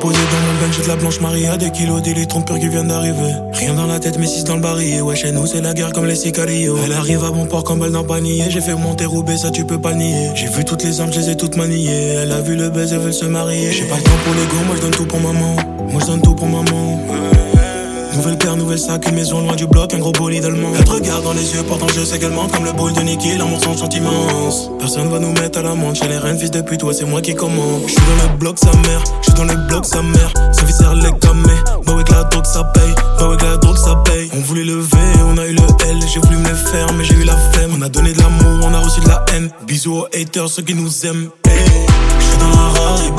posé dans mon bench, j'ai de la blanche Marie à des kilos d'électrons pur qui viennent d'arriver. Rien dans la tête, mais six dans le barillet. Ouais, chez nous, c'est la guerre comme les sicarios. Elle arrive à bon port comme balle dans panier. J'ai fait monter Roubaix, ça tu peux pas nier. J'ai vu toutes les armes, je les ai toutes maniées. Elle a vu le baiser, elle veut se marier. J'ai pas le temps pour les go, moi je donne tout pour maman. Moi je donne tout pour maman. Nouvelle paire, nouvelle sac, une maison loin du bloc, un gros bolide allemand. Elle te dans les yeux, pourtant je sais qu'elle comme le bol de Nicky, l'amour sans sentiment. Personne va nous mettre à la menthe chez les reines, fils de pute, ouais, c'est moi qui commande. J'suis dans le bloc, sa mère, j'suis dans le bloc, sa mère. Sa vie sert les camés, bah ouais, que la drogue ça paye, bah ouais, que la drogue ça paye. On voulait lever, on a eu le L, j'ai voulu me le faire, mais j'ai eu la flemme. On a donné de l'amour, on a reçu de la haine. Bisous aux haters, ceux qui nous aiment. Hey. J'suis dans la Rari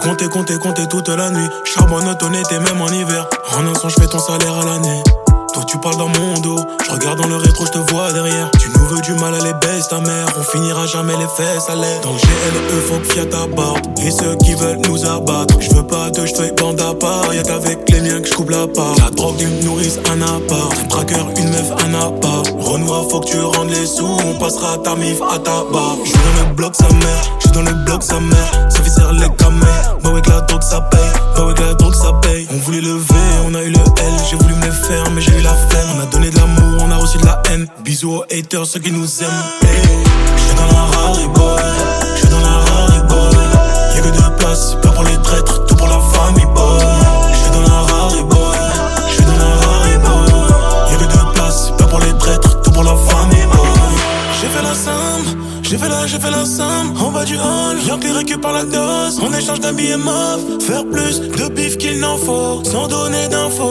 compté, compté, compté toute la nuit. Charbonne honnête et même en hiver. En un son, j'fais ton salaire à l'année. Toi tu parles dans mon dos, je regarde dans le rétro, je te vois derrière. Tu nous veux du mal à les baisses ta mère, on finira jamais les fesses à l'air. Dans le GLE, faut que Fiat aborde. Et ceux qui veulent nous abattre, je veux pas de cheveux bande à part. Y'a qu'avec les miens que je coupe la part. La drogue, une nourrice, un appart. Un traqueur, une meuf, un appart. Renoir, faut que tu rendes les sous, on passera ta mif à ta barre. Je le bloc, sa mère, dans le bloc, sa mère. Ça fait serre les camés, bah ouais que la drogue ça paye, bah ouais que la drogue ça paye. On voulait lever, on a eu le L, j'ai voulu me le faire, mais j'ai eu la flemme. On a donné de l'amour, on a reçu de la haine. Bisous aux haters, ceux qui nous aiment. Hey. J'suis dans la Rari boy, j'ai fait la, j'ai fait la somme. En bas du hall, rien que récupère la dose. En échange d'un billet mauve, faire plus de bif qu'il n'en faut, sans donner d'infos.